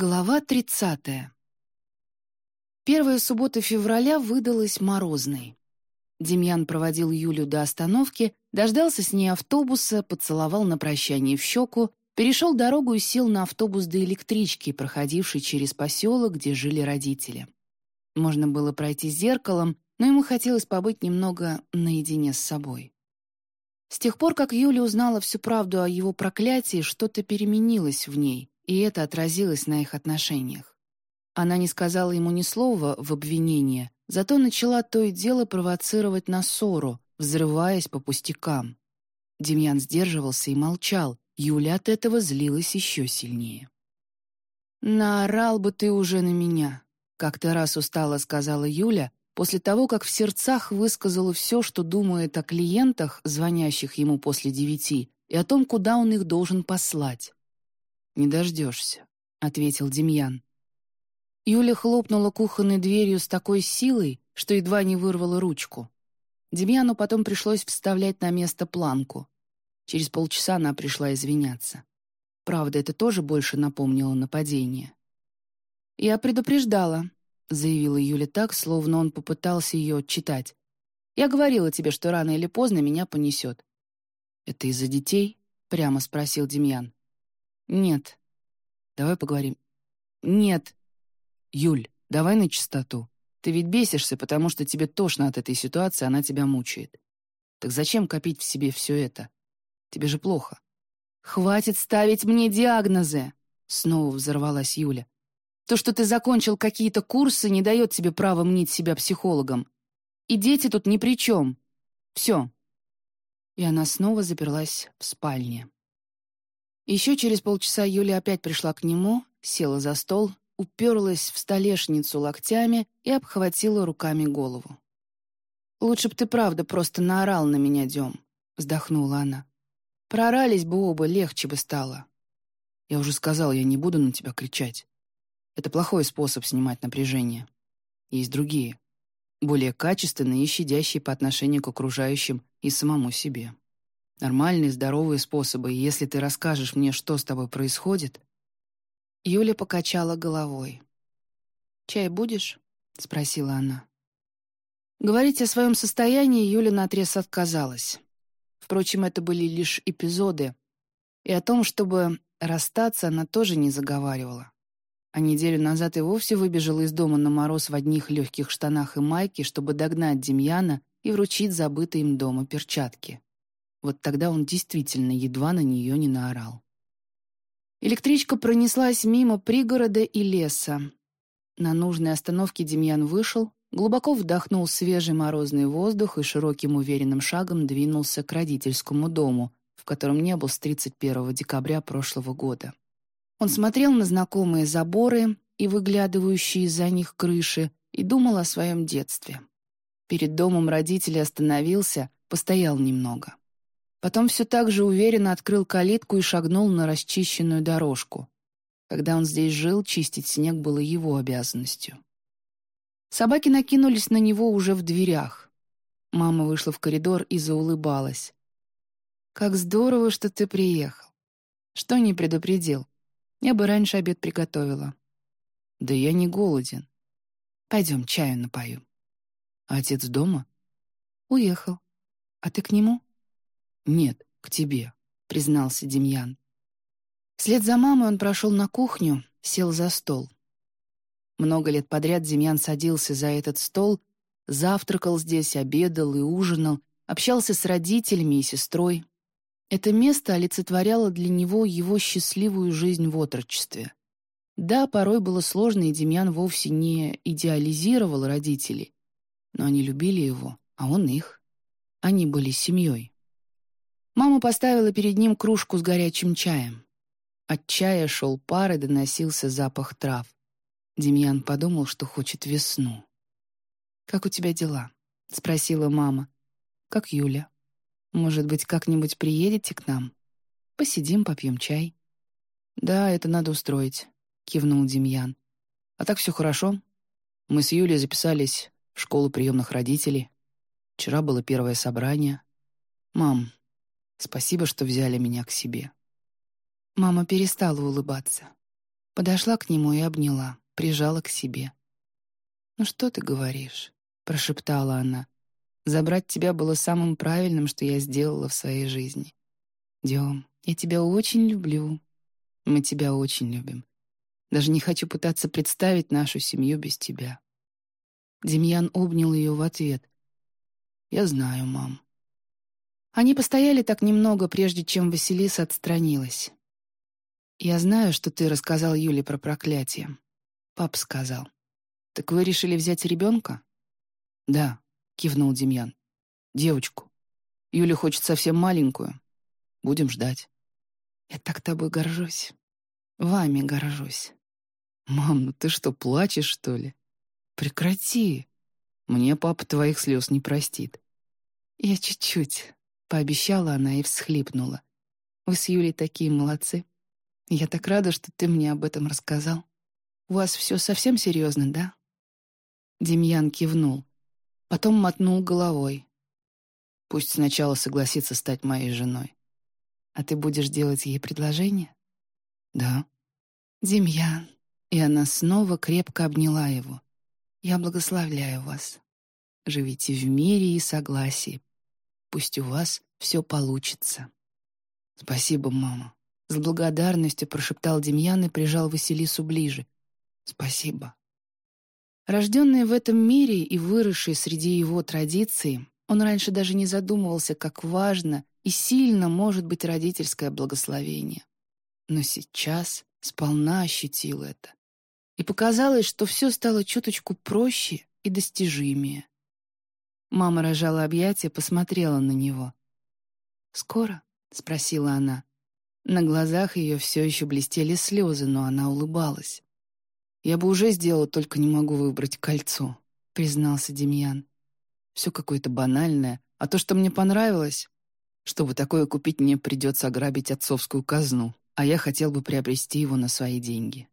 Глава 30. Первая суббота февраля выдалась морозной. Демьян проводил Юлю до остановки, дождался с ней автобуса, поцеловал на прощание в щеку, перешел дорогу и сел на автобус до электрички, проходившей через поселок, где жили родители. Можно было пройти зеркалом, но ему хотелось побыть немного наедине с собой. С тех пор, как Юля узнала всю правду о его проклятии, что-то переменилось в ней — и это отразилось на их отношениях. Она не сказала ему ни слова в обвинение, зато начала то и дело провоцировать на ссору, взрываясь по пустякам. Демьян сдерживался и молчал, Юля от этого злилась еще сильнее. «Наорал бы ты уже на меня», — как-то раз устало сказала Юля, после того, как в сердцах высказала все, что думает о клиентах, звонящих ему после девяти, и о том, куда он их должен послать. «Не дождешься», — ответил Демьян. Юля хлопнула кухонной дверью с такой силой, что едва не вырвала ручку. Демьяну потом пришлось вставлять на место планку. Через полчаса она пришла извиняться. Правда, это тоже больше напомнило нападение. «Я предупреждала», — заявила Юля так, словно он попытался ее читать. «Я говорила тебе, что рано или поздно меня понесет». «Это из-за детей?» — прямо спросил Демьян. «Нет». «Давай поговорим». «Нет». «Юль, давай на чистоту. Ты ведь бесишься, потому что тебе тошно от этой ситуации, она тебя мучает. Так зачем копить в себе все это? Тебе же плохо». «Хватит ставить мне диагнозы!» Снова взорвалась Юля. «То, что ты закончил какие-то курсы, не дает тебе права мнить себя психологом. И дети тут ни при чем. Все». И она снова заперлась в спальне. Еще через полчаса Юля опять пришла к нему, села за стол, уперлась в столешницу локтями и обхватила руками голову. «Лучше б ты правда просто наорал на меня, Дем», — вздохнула она. «Прорались бы оба, легче бы стало». «Я уже сказал, я не буду на тебя кричать. Это плохой способ снимать напряжение. Есть другие, более качественные и щадящие по отношению к окружающим и самому себе». Нормальные, здоровые способы, и если ты расскажешь мне, что с тобой происходит...» Юля покачала головой. «Чай будешь?» — спросила она. Говорить о своем состоянии Юля наотрез отказалась. Впрочем, это были лишь эпизоды. И о том, чтобы расстаться, она тоже не заговаривала. А неделю назад и вовсе выбежала из дома на мороз в одних легких штанах и майке, чтобы догнать Демьяна и вручить забытые им дома перчатки. Вот тогда он действительно едва на нее не наорал. Электричка пронеслась мимо пригорода и леса. На нужной остановке Демьян вышел, глубоко вдохнул свежий морозный воздух и широким уверенным шагом двинулся к родительскому дому, в котором не был с 31 декабря прошлого года. Он смотрел на знакомые заборы и выглядывающие из-за них крыши и думал о своем детстве. Перед домом родителей остановился, постоял немного. Потом все так же уверенно открыл калитку и шагнул на расчищенную дорожку. Когда он здесь жил, чистить снег было его обязанностью. Собаки накинулись на него уже в дверях. Мама вышла в коридор и заулыбалась. «Как здорово, что ты приехал. Что не предупредил? Я бы раньше обед приготовила». «Да я не голоден. Пойдем чаю напою». «А отец дома?» «Уехал. А ты к нему?» «Нет, к тебе», — признался Демьян. Вслед за мамой он прошел на кухню, сел за стол. Много лет подряд Демьян садился за этот стол, завтракал здесь, обедал и ужинал, общался с родителями и сестрой. Это место олицетворяло для него его счастливую жизнь в отрочестве. Да, порой было сложно, и Демьян вовсе не идеализировал родителей, но они любили его, а он их. Они были семьей. Мама поставила перед ним кружку с горячим чаем. От чая шел пар и доносился запах трав. Демьян подумал, что хочет весну. «Как у тебя дела?» — спросила мама. «Как Юля? Может быть, как-нибудь приедете к нам? Посидим, попьем чай». «Да, это надо устроить», — кивнул Демьян. «А так все хорошо. Мы с Юлей записались в школу приемных родителей. Вчера было первое собрание. Мам, Спасибо, что взяли меня к себе». Мама перестала улыбаться. Подошла к нему и обняла, прижала к себе. «Ну что ты говоришь?» — прошептала она. «Забрать тебя было самым правильным, что я сделала в своей жизни. Дем, я тебя очень люблю. Мы тебя очень любим. Даже не хочу пытаться представить нашу семью без тебя». Демьян обнял ее в ответ. «Я знаю, мам». Они постояли так немного, прежде чем Василиса отстранилась. «Я знаю, что ты рассказал Юле про проклятие. Пап сказал. Так вы решили взять ребенка?» «Да», — кивнул Демьян. «Девочку. Юля хочет совсем маленькую. Будем ждать». «Я так тобой горжусь. Вами горжусь». «Мам, ну ты что, плачешь, что ли?» «Прекрати. Мне папа твоих слез не простит». «Я чуть-чуть», — пообещала она и всхлипнула. «Вы с Юлей такие молодцы. Я так рада, что ты мне об этом рассказал. У вас все совсем серьезно, да?» Демьян кивнул. Потом мотнул головой. «Пусть сначала согласится стать моей женой. А ты будешь делать ей предложение?» «Да». «Демьян». И она снова крепко обняла его. «Я благословляю вас. Живите в мире и согласии. Пусть у вас все получится». «Спасибо, мама», с благодарностью прошептал Демьян и прижал Василису ближе. «Спасибо». Рожденный в этом мире и выросший среди его традиций, он раньше даже не задумывался, как важно и сильно может быть родительское благословение. Но сейчас сполна ощутил это. И показалось, что все стало чуточку проще и достижимее. Мама рожала объятия, посмотрела на него. «Скоро?» — спросила она. На глазах ее все еще блестели слезы, но она улыбалась. «Я бы уже сделал, только не могу выбрать кольцо», — признался Демьян. «Все какое-то банальное, а то, что мне понравилось, чтобы такое купить, мне придется ограбить отцовскую казну, а я хотел бы приобрести его на свои деньги».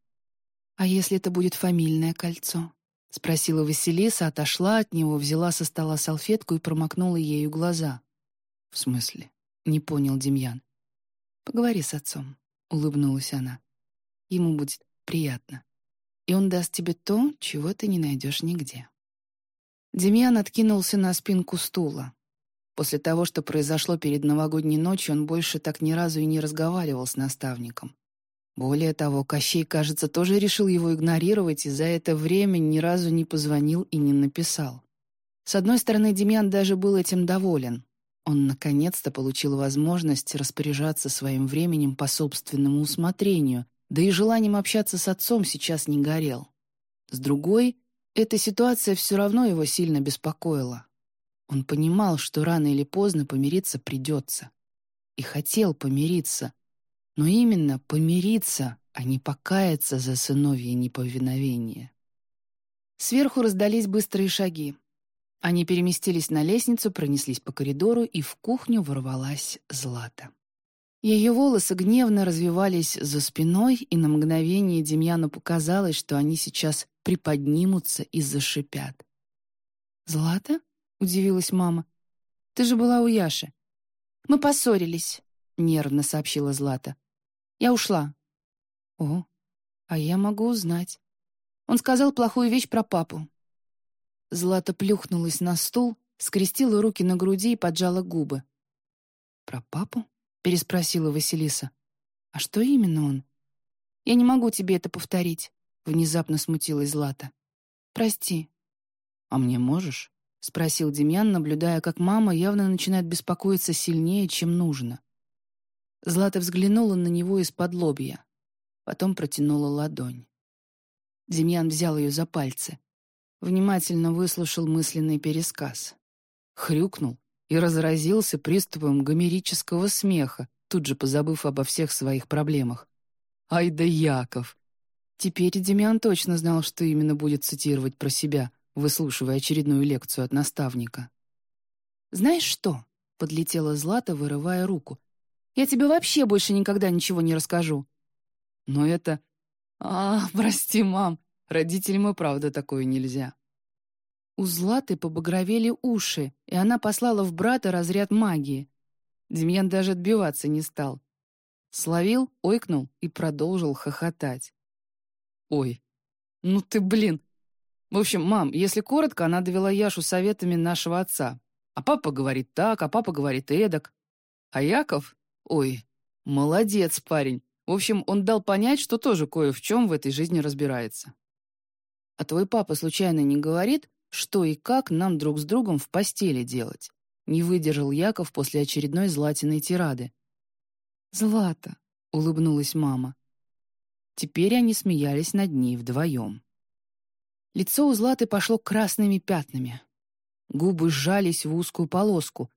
«А если это будет фамильное кольцо?» — спросила Василиса, отошла от него, взяла со стола салфетку и промокнула ею глаза. «В смысле?» — не понял Демьян. «Поговори с отцом», — улыбнулась она. «Ему будет приятно. И он даст тебе то, чего ты не найдешь нигде». Демьян откинулся на спинку стула. После того, что произошло перед новогодней ночью, он больше так ни разу и не разговаривал с наставником. Более того, Кощей, кажется, тоже решил его игнорировать и за это время ни разу не позвонил и не написал. С одной стороны, Демьян даже был этим доволен. Он наконец-то получил возможность распоряжаться своим временем по собственному усмотрению, да и желанием общаться с отцом сейчас не горел. С другой, эта ситуация все равно его сильно беспокоила. Он понимал, что рано или поздно помириться придется. И хотел помириться. Но именно помириться, а не покаяться за сыновье неповиновение. Сверху раздались быстрые шаги. Они переместились на лестницу, пронеслись по коридору, и в кухню ворвалась Злата. Ее волосы гневно развивались за спиной, и на мгновение Демьяну показалось, что они сейчас приподнимутся и зашипят. «Злата?» — удивилась мама. «Ты же была у Яши». «Мы поссорились», — нервно сообщила Злата. «Я ушла». «О, а я могу узнать». Он сказал плохую вещь про папу. Злата плюхнулась на стул, скрестила руки на груди и поджала губы. «Про папу?» — переспросила Василиса. «А что именно он?» «Я не могу тебе это повторить», — внезапно смутилась Злата. «Прости». «А мне можешь?» — спросил Демьян, наблюдая, как мама явно начинает беспокоиться сильнее, чем нужно. Злата взглянула на него из-под лобья. Потом протянула ладонь. Демьян взял ее за пальцы внимательно выслушал мысленный пересказ. Хрюкнул и разразился приступом гомерического смеха, тут же позабыв обо всех своих проблемах. «Ай да Яков!» Теперь Демьян точно знал, что именно будет цитировать про себя, выслушивая очередную лекцию от наставника. «Знаешь что?» — подлетела Злата, вырывая руку. «Я тебе вообще больше никогда ничего не расскажу». «Но это...» «А, прости, мам, Родителям и правда такое нельзя. У Златы побагровели уши, и она послала в брата разряд магии. Демьян даже отбиваться не стал. Словил, ойкнул и продолжил хохотать. Ой, ну ты, блин. В общем, мам, если коротко, она довела Яшу советами нашего отца. А папа говорит так, а папа говорит эдак. А Яков? Ой, молодец парень. В общем, он дал понять, что тоже кое в чем в этой жизни разбирается. А твой папа случайно не говорит, что и как нам друг с другом в постели делать? Не выдержал Яков после очередной златиной тирады. «Злата», — улыбнулась мама. Теперь они смеялись над ней вдвоем. Лицо у Златы пошло красными пятнами. Губы сжались в узкую полоску.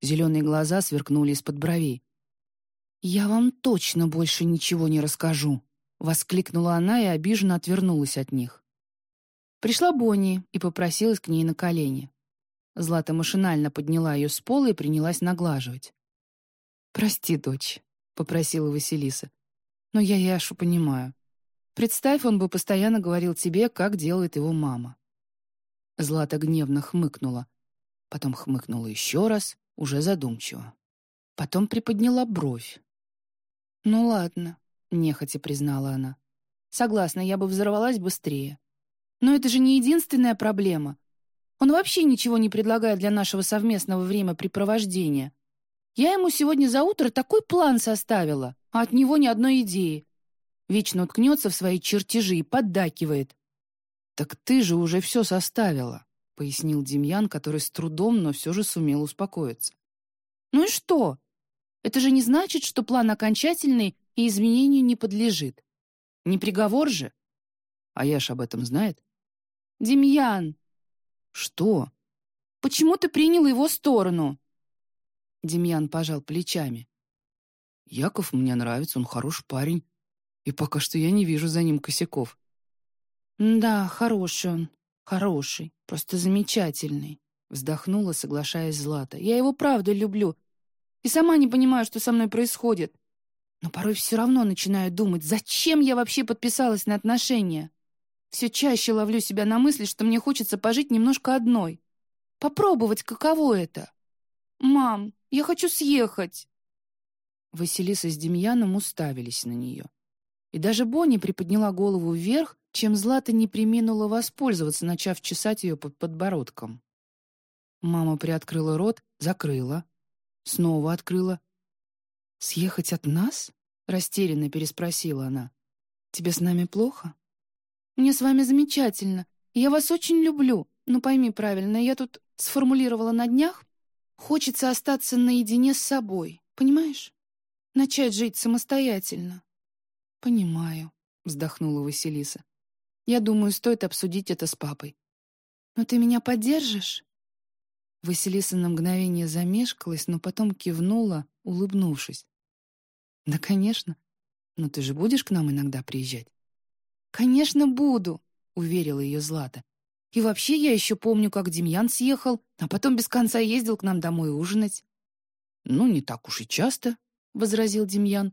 Зеленые глаза сверкнули из-под бровей. «Я вам точно больше ничего не расскажу», — воскликнула она и обиженно отвернулась от них. Пришла Бонни и попросилась к ней на колени. Злата машинально подняла ее с пола и принялась наглаживать. «Прости, дочь», — попросила Василиса. «Но я Яшу понимаю. Представь, он бы постоянно говорил тебе, как делает его мама». Злата гневно хмыкнула. Потом хмыкнула еще раз, уже задумчиво. Потом приподняла бровь. «Ну ладно», — нехотя признала она. «Согласна, я бы взорвалась быстрее. Но это же не единственная проблема. Он вообще ничего не предлагает для нашего совместного времяпрепровождения. Я ему сегодня за утро такой план составила, а от него ни одной идеи. Вечно уткнется в свои чертежи и поддакивает. «Так ты же уже все составила», — пояснил Демьян, который с трудом, но все же сумел успокоиться. «Ну и что? Это же не значит, что план окончательный и изменению не подлежит. Не приговор же?» «А я ж об этом знает?» «Демьян!» «Что?» «Почему ты принял его сторону?» Демьян пожал плечами. «Яков мне нравится, он хороший парень. И пока что я не вижу за ним косяков». «Да, хороший он, хороший, просто замечательный», вздохнула, соглашаясь Злата. «Я его правда люблю. И сама не понимаю, что со мной происходит. Но порой все равно начинаю думать, зачем я вообще подписалась на отношения? Все чаще ловлю себя на мысли, что мне хочется пожить немножко одной. Попробовать, каково это. «Мам, я хочу съехать!» Василиса с Демьяном уставились на нее. И даже Бонни приподняла голову вверх, чем Злата не приминула воспользоваться, начав чесать ее под подбородком. Мама приоткрыла рот, закрыла, снова открыла. «Съехать от нас?» — растерянно переспросила она. «Тебе с нами плохо?» «Мне с вами замечательно. Я вас очень люблю. Но пойми правильно, я тут сформулировала на днях Хочется остаться наедине с собой, понимаешь? Начать жить самостоятельно. Понимаю, вздохнула Василиса. Я думаю, стоит обсудить это с папой. Но ты меня поддержишь? Василиса на мгновение замешкалась, но потом кивнула, улыбнувшись. «Да, конечно. Но ты же будешь к нам иногда приезжать?» «Конечно, буду», — уверила ее Злата. И вообще я еще помню, как Демьян съехал, а потом без конца ездил к нам домой ужинать». «Ну, не так уж и часто», — возразил Демьян.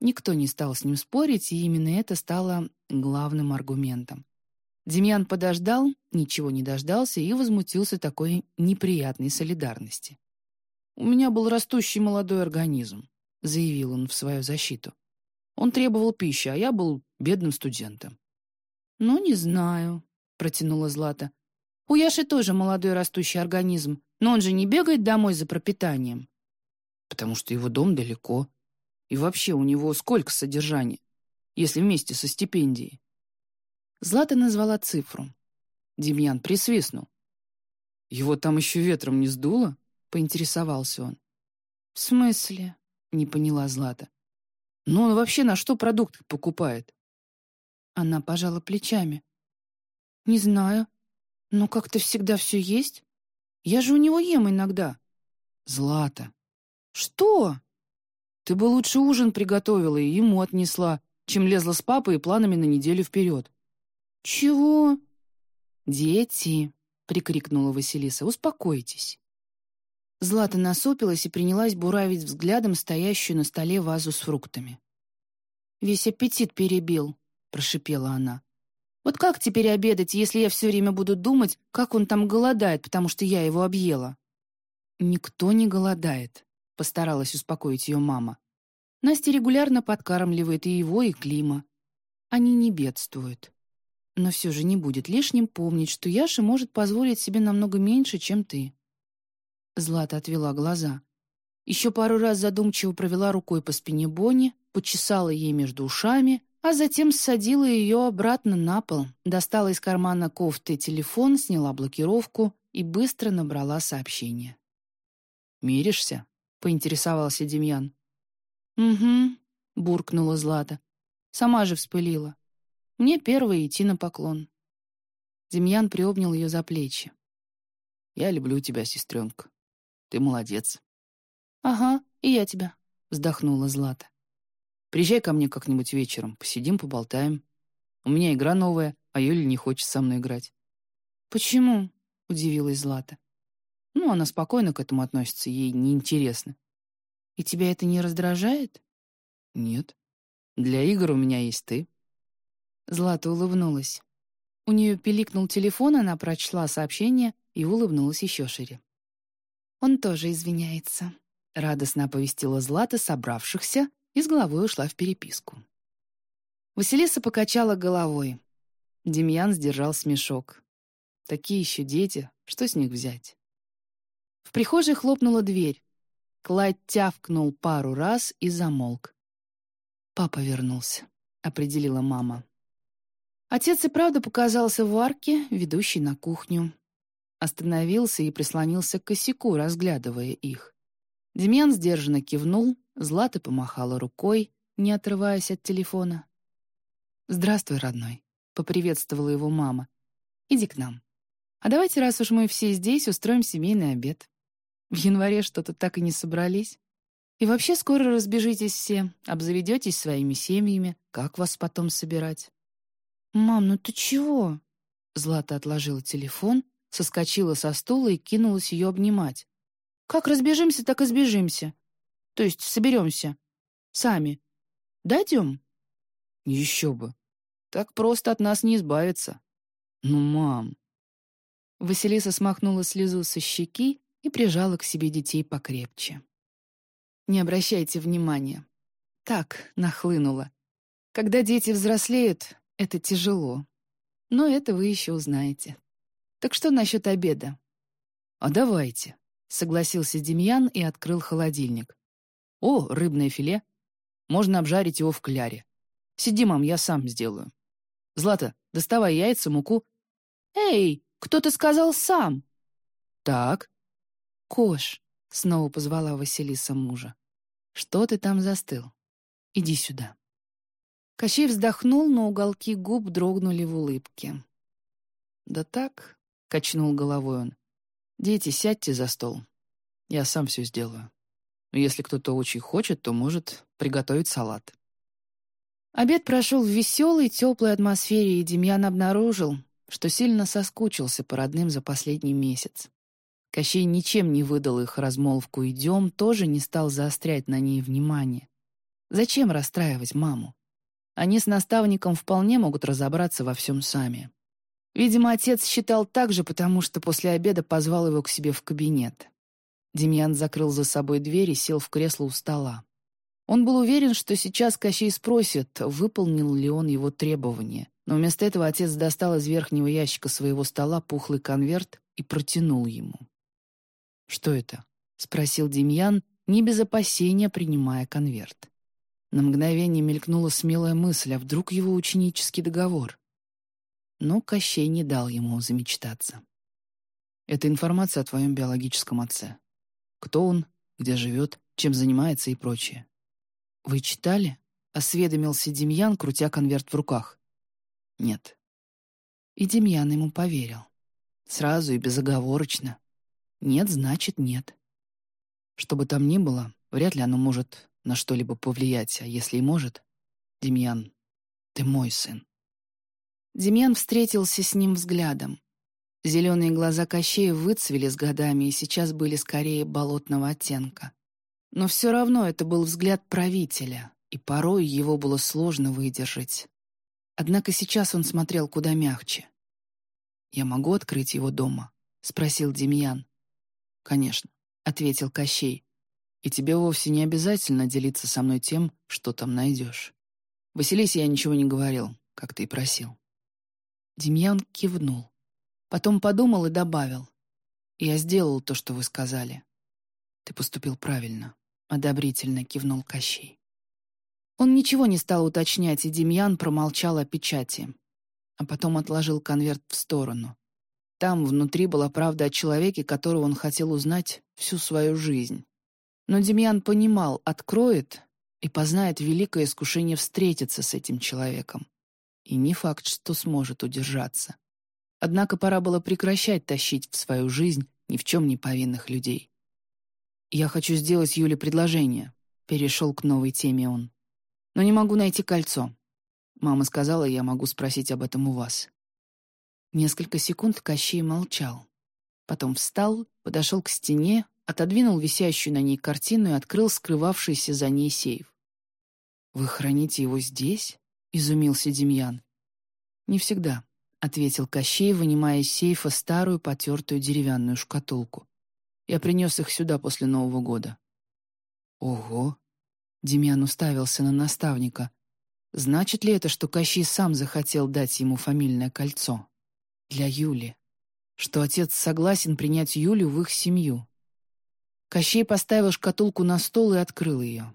Никто не стал с ним спорить, и именно это стало главным аргументом. Демьян подождал, ничего не дождался и возмутился такой неприятной солидарности. «У меня был растущий молодой организм», — заявил он в свою защиту. «Он требовал пищи, а я был бедным студентом». «Ну, не знаю», — протянула Злата. «У Яши тоже молодой растущий организм, но он же не бегает домой за пропитанием». «Потому что его дом далеко. И вообще у него сколько содержания, если вместе со стипендией?» Злата назвала цифру. Демьян присвистнул. «Его там еще ветром не сдуло?» — поинтересовался он. «В смысле?» — не поняла Злата. «Ну он вообще на что продукты покупает?» Она пожала плечами. «Не знаю. Но как-то всегда все есть. Я же у него ем иногда». «Злата». «Что?» «Ты бы лучше ужин приготовила и ему отнесла, чем лезла с папой и планами на неделю вперед». «Чего?» «Дети», — прикрикнула Василиса, — «успокойтесь». Злата насупилась и принялась буравить взглядом стоящую на столе вазу с фруктами. «Весь аппетит перебил», — прошипела она. Вот как теперь обедать, если я все время буду думать, как он там голодает, потому что я его объела?» «Никто не голодает», — постаралась успокоить ее мама. «Настя регулярно подкармливает и его, и Клима. они не бедствуют. Но все же не будет лишним помнить, что Яша может позволить себе намного меньше, чем ты. Злата отвела глаза. Еще пару раз задумчиво провела рукой по спине Бонни, почесала ей между ушами, а затем ссадила ее обратно на пол, достала из кармана кофты телефон, сняла блокировку и быстро набрала сообщение. «Миришься?» — поинтересовался Демьян. «Угу», — буркнула Злата. «Сама же вспылила. Мне первой идти на поклон». Демьян приобнял ее за плечи. «Я люблю тебя, сестренка. Ты молодец». «Ага, и я тебя», — вздохнула Злата. Приезжай ко мне как-нибудь вечером, посидим, поболтаем. У меня игра новая, а Юля не хочет со мной играть». «Почему?» — удивилась Злата. «Ну, она спокойно к этому относится, ей неинтересно». «И тебя это не раздражает?» «Нет. Для игр у меня есть ты». Злата улыбнулась. У нее пиликнул телефон, она прочла сообщение и улыбнулась еще шире. «Он тоже извиняется», — радостно оповестила Злата собравшихся и с головой ушла в переписку. Василиса покачала головой. Демьян сдержал смешок. Такие еще дети, что с них взять? В прихожей хлопнула дверь. Клайд тявкнул пару раз и замолк. «Папа вернулся», — определила мама. Отец и правда показался в арке, ведущей на кухню. Остановился и прислонился к косяку, разглядывая их. Демьян сдержанно кивнул, Злата помахала рукой, не отрываясь от телефона. «Здравствуй, родной», — поприветствовала его мама. «Иди к нам. А давайте, раз уж мы все здесь, устроим семейный обед. В январе что-то так и не собрались. И вообще скоро разбежитесь все, обзаведетесь своими семьями. Как вас потом собирать?» «Мам, ну ты чего?» Злата отложила телефон, соскочила со стула и кинулась ее обнимать. «Как разбежимся, так и сбежимся. То есть соберемся. Сами. Дойдем?» «Еще бы. Так просто от нас не избавиться. Ну, мам». Василиса смахнула слезу со щеки и прижала к себе детей покрепче. «Не обращайте внимания. Так, нахлынула. Когда дети взрослеют, это тяжело. Но это вы еще узнаете. Так что насчет обеда?» «А давайте», — согласился Демьян и открыл холодильник. О, рыбное филе. Можно обжарить его в кляре. Сиди, мам, я сам сделаю. Злата, доставай яйца, муку. Эй, кто-то сказал сам. Так. Кош, снова позвала Василиса мужа. Что ты там застыл? Иди сюда. Кощей вздохнул, но уголки губ дрогнули в улыбке. «Да так», — качнул головой он. «Дети, сядьте за стол. Я сам все сделаю». Если кто-то очень хочет, то может приготовить салат. Обед прошел в веселой, теплой атмосфере, и Демьян обнаружил, что сильно соскучился по родным за последний месяц. Кощей ничем не выдал их размолвку «идем», тоже не стал заострять на ней внимание. Зачем расстраивать маму? Они с наставником вполне могут разобраться во всем сами. Видимо, отец считал так же, потому что после обеда позвал его к себе в кабинет. Демьян закрыл за собой дверь и сел в кресло у стола. Он был уверен, что сейчас Кощей спросит, выполнил ли он его требования, но вместо этого отец достал из верхнего ящика своего стола пухлый конверт и протянул ему. «Что это?» — спросил Демьян, не без опасения принимая конверт. На мгновение мелькнула смелая мысль, а вдруг его ученический договор? Но Кощей не дал ему замечтаться. «Это информация о твоем биологическом отце», кто он, где живет, чем занимается и прочее. «Вы читали?» — осведомился Демьян, крутя конверт в руках. «Нет». И Демьян ему поверил. Сразу и безоговорочно. «Нет, значит, нет». Что бы там ни было, вряд ли оно может на что-либо повлиять, а если и может, Демьян, ты мой сын. Демьян встретился с ним взглядом. Зеленые глаза Кощея выцвели с годами и сейчас были скорее болотного оттенка. Но все равно это был взгляд правителя, и порой его было сложно выдержать. Однако сейчас он смотрел куда мягче. «Я могу открыть его дома?» — спросил Демьян. «Конечно», — ответил Кощей. «И тебе вовсе не обязательно делиться со мной тем, что там найдешь. Василисе я ничего не говорил. как ты и просил». Демьян кивнул. Потом подумал и добавил. «Я сделал то, что вы сказали». «Ты поступил правильно», — одобрительно кивнул Кощей. Он ничего не стал уточнять, и Демьян промолчал о печати, а потом отложил конверт в сторону. Там внутри была правда о человеке, которого он хотел узнать всю свою жизнь. Но Демьян понимал, откроет и познает великое искушение встретиться с этим человеком. И не факт, что сможет удержаться. Однако пора было прекращать тащить в свою жизнь ни в чем не повинных людей. «Я хочу сделать Юле предложение», — перешел к новой теме он. «Но не могу найти кольцо. Мама сказала, я могу спросить об этом у вас». Несколько секунд Кощей молчал. Потом встал, подошел к стене, отодвинул висящую на ней картину и открыл скрывавшийся за ней сейф. «Вы храните его здесь?» — изумился Демьян. «Не всегда», — ответил Кощей, вынимая из сейфа старую потертую деревянную шкатулку. «Я принес их сюда после Нового года». «Ого!» — Демьян уставился на наставника. «Значит ли это, что Кощей сам захотел дать ему фамильное кольцо?» Для Юли. Что отец согласен принять Юлю в их семью. Кощей поставил шкатулку на стол и открыл ее.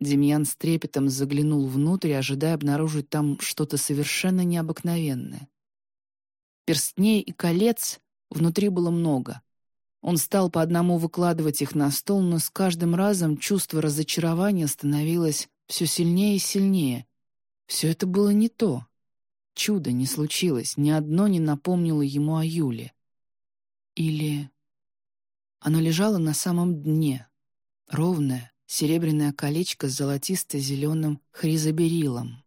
Демьян с трепетом заглянул внутрь, ожидая обнаружить там что-то совершенно необыкновенное. Перстней и колец внутри было много. Он стал по одному выкладывать их на стол, но с каждым разом чувство разочарования становилось все сильнее и сильнее. Все это было не то. Чудо не случилось, ни одно не напомнило ему о Юле. Или... Оно лежало на самом дне. Ровное, серебряное колечко с золотисто-зеленым хризоберилом.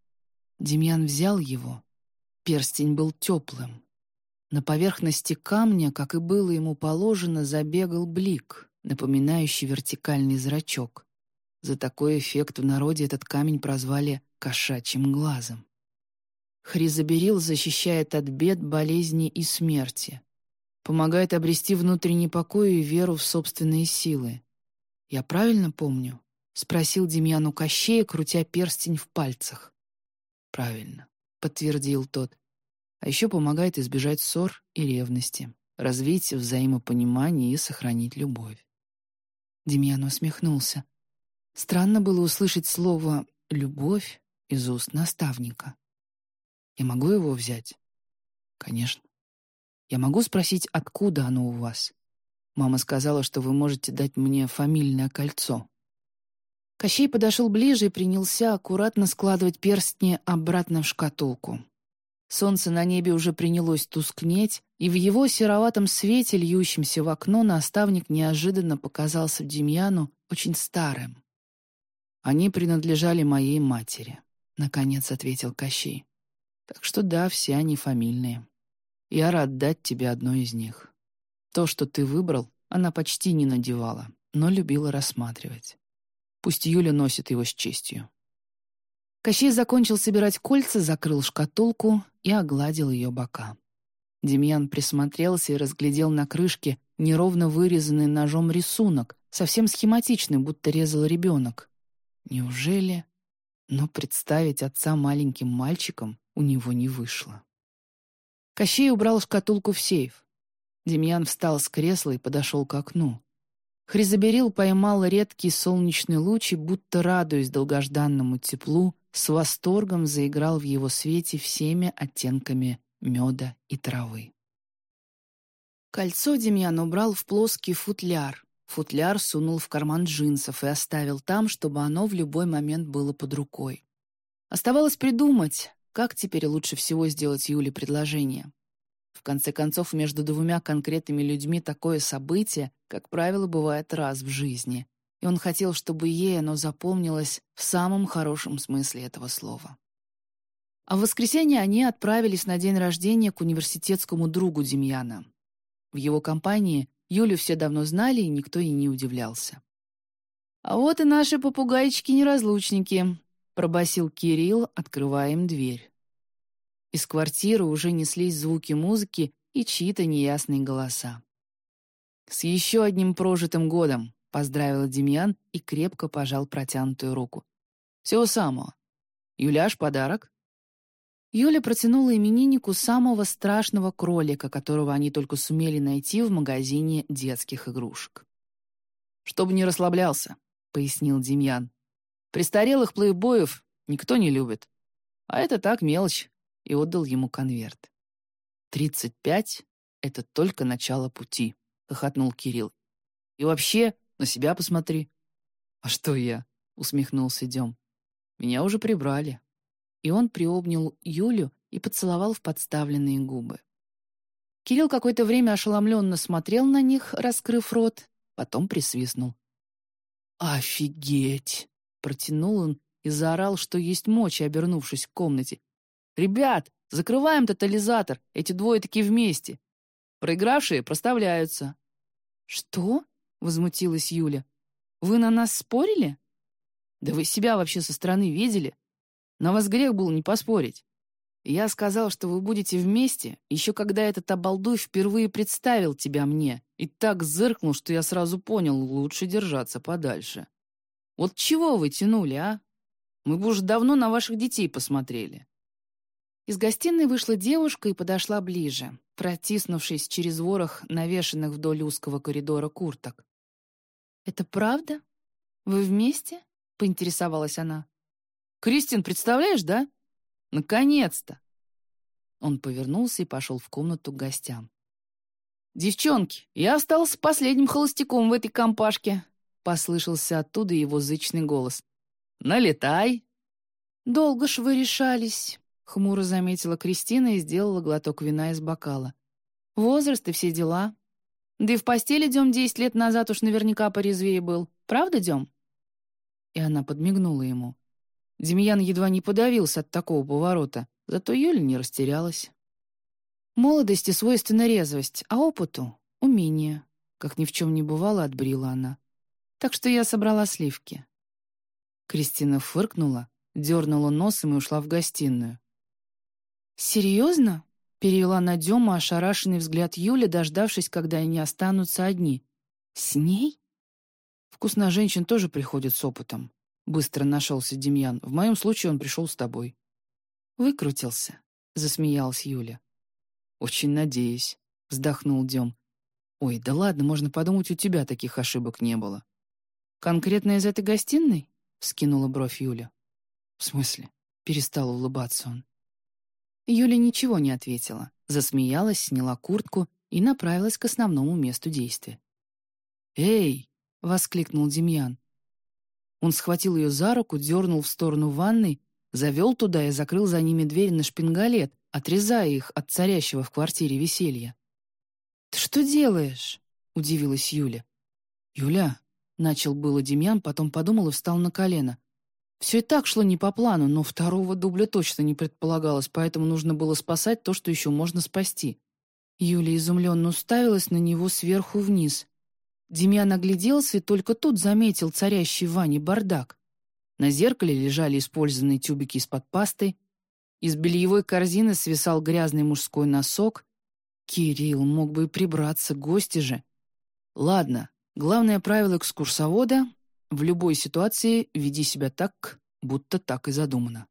Демьян взял его. Перстень был теплым. На поверхности камня, как и было ему положено, забегал блик, напоминающий вертикальный зрачок. За такой эффект в народе этот камень прозвали «кошачьим глазом». Хризоберил защищает от бед, болезни и смерти. Помогает обрести внутренний покой и веру в собственные силы. «Я правильно помню?» — спросил Демьян у Кощея, крутя перстень в пальцах. «Правильно», — подтвердил тот. «А еще помогает избежать ссор и ревности, развить взаимопонимание и сохранить любовь». Демьян усмехнулся. Странно было услышать слово «любовь» из уст наставника. Я могу его взять? Конечно. Я могу спросить, откуда оно у вас? Мама сказала, что вы можете дать мне фамильное кольцо. Кощей подошел ближе и принялся аккуратно складывать перстни обратно в шкатулку. Солнце на небе уже принялось тускнеть, и в его сероватом свете, льющемся в окно, наставник неожиданно показался Демьяну очень старым. «Они принадлежали моей матери», — наконец ответил Кощей. Так что да, все они фамильные. Я рад дать тебе одно из них. То, что ты выбрал, она почти не надевала, но любила рассматривать. Пусть Юля носит его с честью. Кощей закончил собирать кольца, закрыл шкатулку и огладил ее бока. Демьян присмотрелся и разглядел на крышке неровно вырезанный ножом рисунок, совсем схематичный, будто резал ребенок. Неужели? Но представить отца маленьким мальчиком у него не вышло. Кощей убрал шкатулку в сейф. Демьян встал с кресла и подошел к окну. Хризоберил поймал редкий солнечный луч и, будто радуясь долгожданному теплу, с восторгом заиграл в его свете всеми оттенками меда и травы. Кольцо Демьян убрал в плоский футляр. Футляр сунул в карман джинсов и оставил там, чтобы оно в любой момент было под рукой. Оставалось придумать, как теперь лучше всего сделать Юле предложение? В конце концов, между двумя конкретными людьми такое событие, как правило, бывает раз в жизни. И он хотел, чтобы ей оно запомнилось в самом хорошем смысле этого слова. А в воскресенье они отправились на день рождения к университетскому другу Демьяна. В его компании Юлю все давно знали, и никто ей не удивлялся. «А вот и наши попугайчики-неразлучники», пробасил Кирилл, открывая им дверь. Из квартиры уже неслись звуки музыки и чьи-то неясные голоса. «С еще одним прожитым годом!» — поздравил Демьян и крепко пожал протянутую руку. «Всего самого. Юляш, подарок?» Юля протянула имениннику самого страшного кролика, которого они только сумели найти в магазине детских игрушек. «Чтобы не расслаблялся», — пояснил Демьян. «Престарелых плейбоев никто не любит. А это так мелочь», — и отдал ему конверт. «Тридцать пять — это только начало пути», — хохотнул Кирилл. «И вообще, на себя посмотри». «А что я?» — усмехнулся Дем. «Меня уже прибрали». И он приобнял Юлю и поцеловал в подставленные губы. Кирилл какое-то время ошеломленно смотрел на них, раскрыв рот, потом присвистнул. «Офигеть!» — протянул он и заорал, что есть мочи, обернувшись в комнате. «Ребят, закрываем тотализатор, эти двое таки вместе. Проигравшие проставляются». «Что?» — возмутилась Юля. «Вы на нас спорили?» «Да вы себя вообще со стороны видели? На вас грех был не поспорить. Я сказал, что вы будете вместе, еще когда этот обалдуй впервые представил тебя мне, и так зыркнул, что я сразу понял, лучше держаться подальше. Вот чего вы тянули, а? Мы бы уже давно на ваших детей посмотрели. Из гостиной вышла девушка и подошла ближе, протиснувшись через ворох навешанных вдоль узкого коридора курток. «Это правда? Вы вместе?» — поинтересовалась она. «Кристин, представляешь, да? Наконец-то!» Он повернулся и пошел в комнату к гостям. «Девчонки, я остался последним холостяком в этой компашке», — послышался оттуда его зычный голос. «Налетай!» «Долго ж вы решались», Хмуро заметила Кристина и сделала глоток вина из бокала. «Возраст и все дела. Да и в постели Дем десять лет назад уж наверняка порезвее был. Правда, Дем?» И она подмигнула ему. Демьян едва не подавился от такого поворота, зато Юля не растерялась. «Молодости свойственна резвость, а опыту — умение», как ни в чем не бывало, отбрила она. «Так что я собрала сливки». Кристина фыркнула, дернула носом и ушла в гостиную. «Серьезно?» — перевела на Дема ошарашенный взгляд Юли, дождавшись, когда они останутся одни. «С ней?» «Вкус женщин тоже приходит с опытом», — быстро нашелся Демьян. «В моем случае он пришел с тобой». «Выкрутился», — засмеялась Юля. «Очень надеюсь», — вздохнул Дем. «Ой, да ладно, можно подумать, у тебя таких ошибок не было». «Конкретно из этой гостиной?» — скинула бровь Юля. «В смысле?» — перестал улыбаться он. Юля ничего не ответила, засмеялась, сняла куртку и направилась к основному месту действия. «Эй!» — воскликнул Демьян. Он схватил ее за руку, дернул в сторону ванной, завел туда и закрыл за ними дверь на шпингалет, отрезая их от царящего в квартире веселья. «Ты что делаешь?» — удивилась Юля. «Юля», — начал было Демьян, потом подумал и встал на колено. Все и так шло не по плану, но второго дубля точно не предполагалось, поэтому нужно было спасать то, что еще можно спасти. Юля изумленно уставилась на него сверху вниз. Демьян огляделся и только тут заметил царящий в ванне бардак. На зеркале лежали использованные тюбики из-под пасты, из бельевой корзины свисал грязный мужской носок. Кирилл мог бы и прибраться, гости же. Ладно, главное правило экскурсовода в любой ситуации веди себя так, будто так и задумано.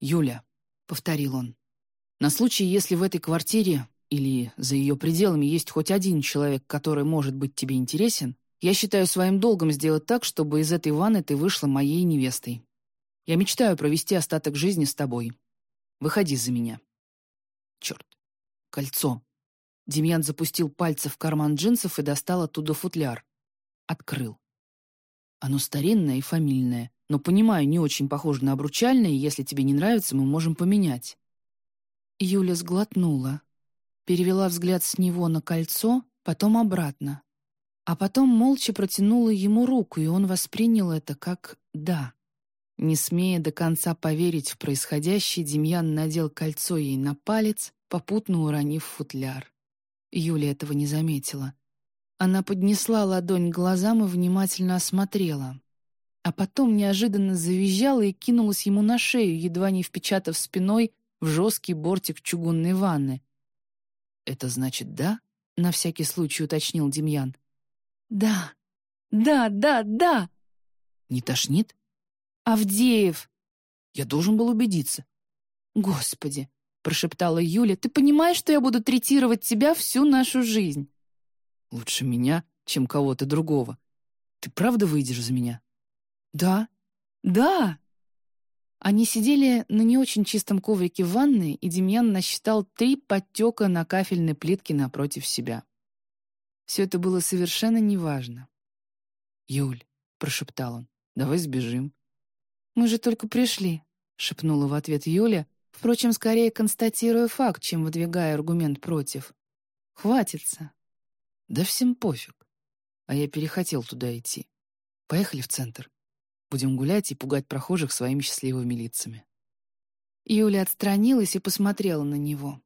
«Юля», — повторил он, — «на случай, если в этой квартире или за ее пределами есть хоть один человек, который может быть тебе интересен, я считаю своим долгом сделать так, чтобы из этой ванны ты вышла моей невестой. Я мечтаю провести остаток жизни с тобой. Выходи за меня». Черт, кольцо. Демьян запустил пальцы в карман джинсов и достал оттуда футляр. Открыл. Оно старинное и фамильное, но, понимаю, не очень похоже на обручальное, и если тебе не нравится, мы можем поменять». Юля сглотнула, перевела взгляд с него на кольцо, потом обратно. А потом молча протянула ему руку, и он воспринял это как «да». Не смея до конца поверить в происходящее, Демьян надел кольцо ей на палец, попутно уронив футляр. Юля этого не заметила. Она поднесла ладонь к глазам и внимательно осмотрела. А потом неожиданно завизжала и кинулась ему на шею, едва не впечатав спиной в жесткий бортик чугунной ванны. «Это значит «да»?» — на всякий случай уточнил Демьян. «Да, да, да, да!» «Не тошнит?» «Авдеев!» «Я должен был убедиться». «Господи!» — прошептала Юля. «Ты понимаешь, что я буду третировать тебя всю нашу жизнь?» «Лучше меня, чем кого-то другого. Ты правда выйдешь за меня?» «Да, да!» Они сидели на не очень чистом коврике в ванной, и Демьян насчитал три подтека на кафельной плитке напротив себя. Все это было совершенно неважно. «Юль», — прошептал он, — «давай сбежим». «Мы же только пришли», — шепнула в ответ Юля, впрочем, скорее констатируя факт, чем выдвигая аргумент против. «Хватится». «Да всем пофиг. А я перехотел туда идти. Поехали в центр. Будем гулять и пугать прохожих своими счастливыми лицами». Юля отстранилась и посмотрела на него.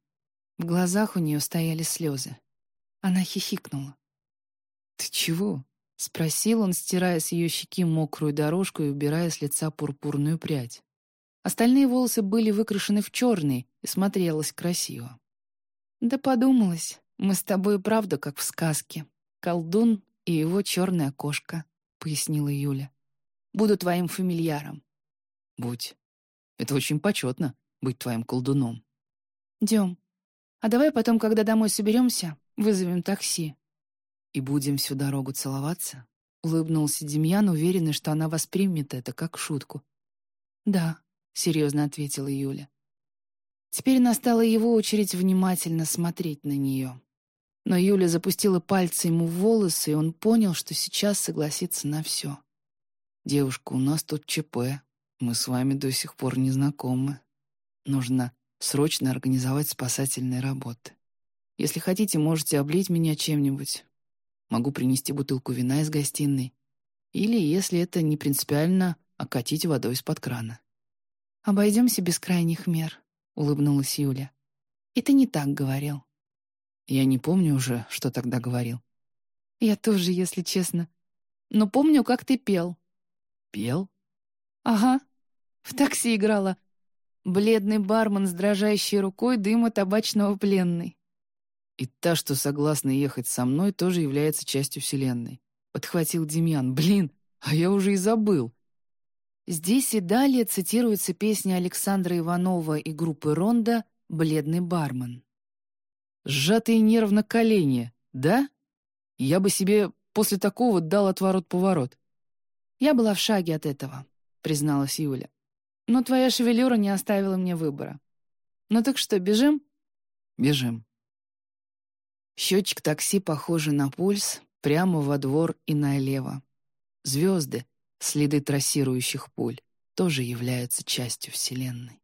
В глазах у нее стояли слезы. Она хихикнула. «Ты чего?» — спросил он, стирая с ее щеки мокрую дорожку и убирая с лица пурпурную прядь. Остальные волосы были выкрашены в черный и смотрелось красиво. «Да подумалось, мы с тобой правда как в сказке. Колдун и его черная кошка», — пояснила Юля. «Буду твоим фамильяром». «Будь. Это очень почетно, быть твоим колдуном». «Дем, а давай потом, когда домой соберемся, вызовем такси. «И будем всю дорогу целоваться?» — улыбнулся Демьян, уверенный, что она воспримет это как шутку. «Да», — серьезно ответила Юля. Теперь настала его очередь внимательно смотреть на нее. Но Юля запустила пальцы ему в волосы, и он понял, что сейчас согласится на все. «Девушка, у нас тут ЧП. Мы с вами до сих пор не знакомы. Нужно срочно организовать спасательные работы. Если хотите, можете облить меня чем-нибудь. Могу принести бутылку вина из гостиной. Или, если это не принципиально, окатить водой из-под крана. «Обойдемся без крайних мер», — улыбнулась Юля. «И ты не так говорил». Я не помню уже, что тогда говорил. Я тоже, если честно. Но помню, как ты пел. Пел? Ага. В такси играла. Бледный бармен с дрожащей рукой дыма табачного пленный. И та, что согласна ехать со мной, тоже является частью Вселенной. Подхватил Демьян. Блин, а я уже и забыл. Здесь и далее цитируется песня Александра Иванова и группы «Ронда» «Бледный бармен». «Сжатые нервно колени, да? Я бы себе после такого дал отворот-поворот». «Я была в шаге от этого», — призналась Юля. «Но твоя шевелюра не оставила мне выбора. Ну так что, бежим?» «Бежим». Счетчик такси похожий на пульс, прямо во двор и налево. Звезды, следы трассирующих пуль, тоже являются частью Вселенной.